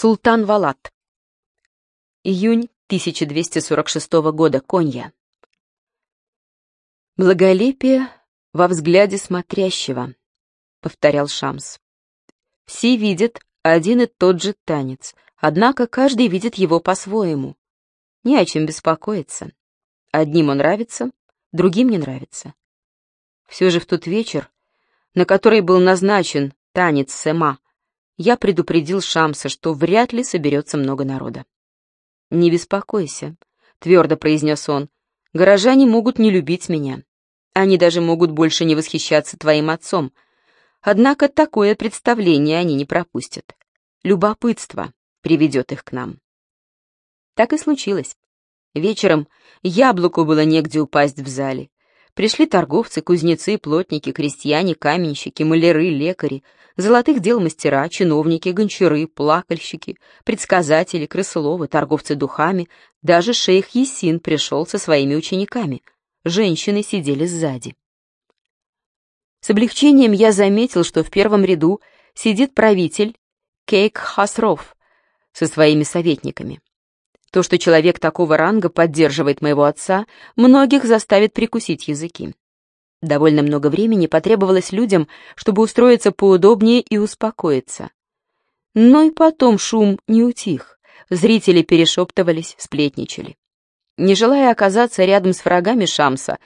Султан Валат. Июнь 1246 года. Конья. «Благолепие во взгляде смотрящего», — повторял Шамс. «Все видят один и тот же танец, однако каждый видит его по-своему. Не о чем беспокоиться. Одним он нравится, другим не нравится. Все же в тот вечер, на который был назначен танец Сема, я предупредил Шамса, что вряд ли соберется много народа. «Не беспокойся», — твердо произнес он, — «горожане могут не любить меня. Они даже могут больше не восхищаться твоим отцом. Однако такое представление они не пропустят. Любопытство приведет их к нам». Так и случилось. Вечером яблоку было негде упасть в зале. Пришли торговцы, кузнецы, плотники, крестьяне, каменщики, маляры, лекари, золотых дел мастера, чиновники, гончары, плакальщики, предсказатели, крысоловы, торговцы духами, даже шейх Есин пришел со своими учениками. Женщины сидели сзади. С облегчением я заметил, что в первом ряду сидит правитель Кейк Хасров со своими советниками. То, что человек такого ранга поддерживает моего отца, многих заставит прикусить языки. Довольно много времени потребовалось людям, чтобы устроиться поудобнее и успокоиться. Но и потом шум не утих. Зрители перешептывались, сплетничали. Не желая оказаться рядом с врагами Шамса,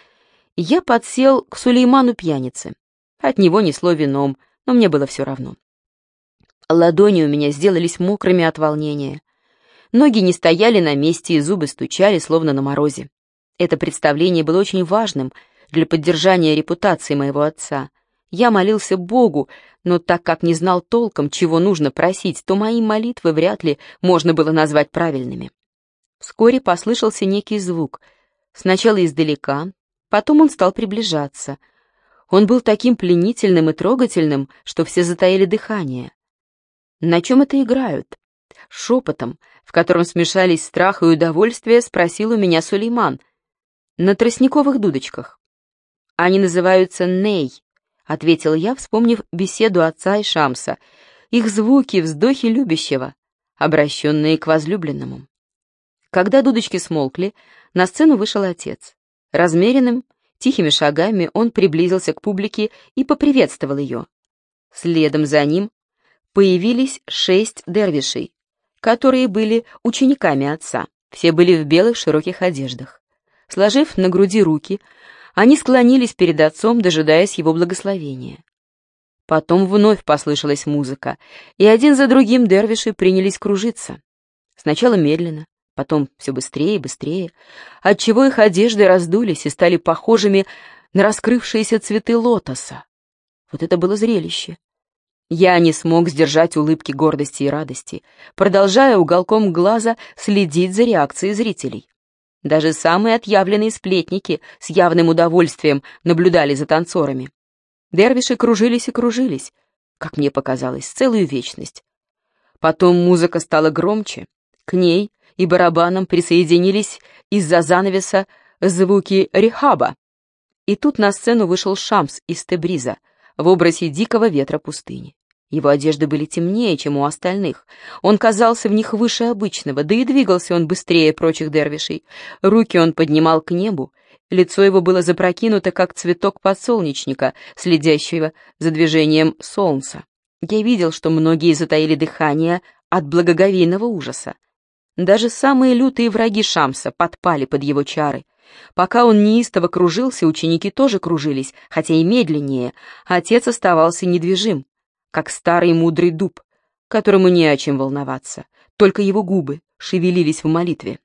я подсел к Сулейману пьянице. От него несло вином, но мне было все равно. Ладони у меня сделались мокрыми от волнения. Ноги не стояли на месте, и зубы стучали, словно на морозе. Это представление было очень важным для поддержания репутации моего отца. Я молился Богу, но так как не знал толком, чего нужно просить, то мои молитвы вряд ли можно было назвать правильными. Вскоре послышался некий звук. Сначала издалека, потом он стал приближаться. Он был таким пленительным и трогательным, что все затаили дыхание. На чем это играют? Шепотом, в котором смешались страх и удовольствие, спросил у меня Сулейман. «На тростниковых дудочках». «Они называются ней», — ответил я, вспомнив беседу отца и Шамса. «Их звуки, вздохи любящего, обращенные к возлюбленному». Когда дудочки смолкли, на сцену вышел отец. Размеренным, тихими шагами он приблизился к публике и поприветствовал ее. Следом за ним появились шесть дервишей, которые были учениками отца. Все были в белых широких одеждах. Сложив на груди руки, они склонились перед отцом, дожидаясь его благословения. Потом вновь послышалась музыка, и один за другим дервиши принялись кружиться. Сначала медленно, потом все быстрее и быстрее, отчего их одежды раздулись и стали похожими на раскрывшиеся цветы лотоса. Вот это было зрелище. Я не смог сдержать улыбки гордости и радости, продолжая уголком глаза следить за реакцией зрителей. Даже самые отъявленные сплетники с явным удовольствием наблюдали за танцорами. Дервиши кружились и кружились, как мне показалось, целую вечность. Потом музыка стала громче, к ней и барабанам присоединились из-за занавеса звуки рехаба. И тут на сцену вышел Шамс из Тебриза в образе дикого ветра пустыни. Его одежды были темнее, чем у остальных. Он казался в них выше обычного, да и двигался он быстрее прочих дервишей. Руки он поднимал к небу, лицо его было запрокинуто, как цветок подсолнечника, следящего за движением солнца. Я видел, что многие затаили дыхание от благоговейного ужаса. Даже самые лютые враги Шамса подпали под его чары. Пока он неистово кружился, ученики тоже кружились, хотя и медленнее, отец оставался недвижим как старый мудрый дуб, которому не о чем волноваться, только его губы шевелились в молитве.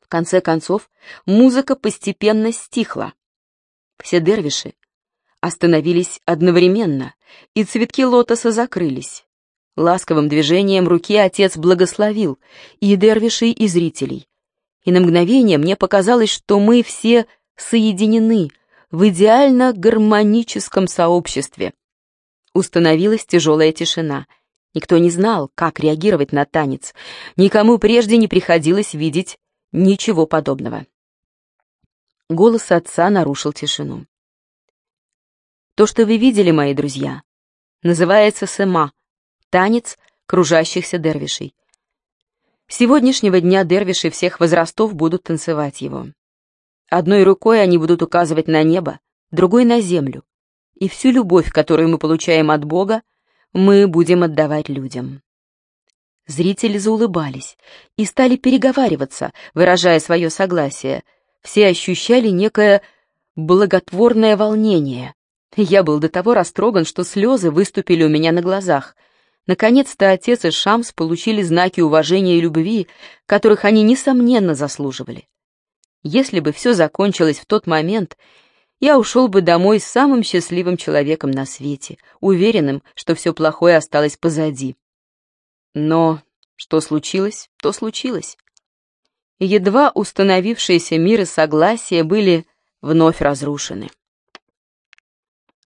В конце концов, музыка постепенно стихла. Все дервиши остановились одновременно, и цветки лотоса закрылись. Ласковым движением руки отец благословил и дервишей, и зрителей. И на мгновение мне показалось, что мы все соединены в идеально гармоническом сообществе, Установилась тяжелая тишина. Никто не знал, как реагировать на танец. Никому прежде не приходилось видеть ничего подобного. Голос отца нарушил тишину. То, что вы видели, мои друзья, называется сема, танец, кружащихся дервишей. С сегодняшнего дня дервиши всех возрастов будут танцевать его. Одной рукой они будут указывать на небо, другой — на землю. И всю любовь, которую мы получаем от Бога, мы будем отдавать людям. Зрители заулыбались и стали переговариваться, выражая свое согласие. Все ощущали некое благотворное волнение. Я был до того растроган, что слезы выступили у меня на глазах. Наконец-то отец и Шамс получили знаки уважения и любви, которых они, несомненно, заслуживали. Если бы все закончилось в тот момент, я ушел бы домой самым счастливым человеком на свете, уверенным, что все плохое осталось позади. Но что случилось, то случилось. Едва установившиеся мир и согласие были вновь разрушены.